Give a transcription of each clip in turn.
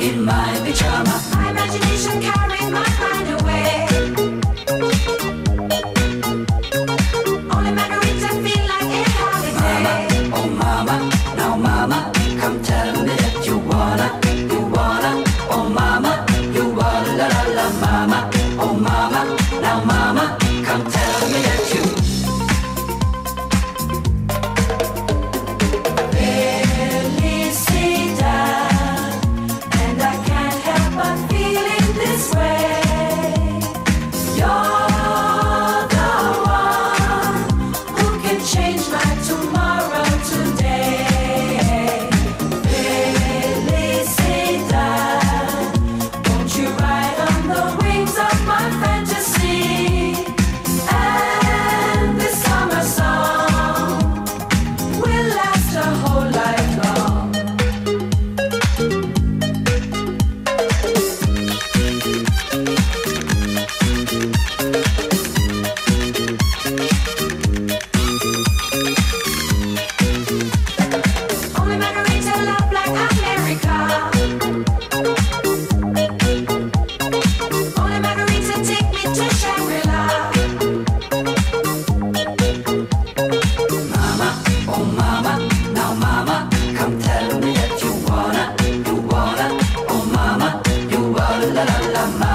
La my mind mama, oh mama, now mama.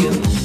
you.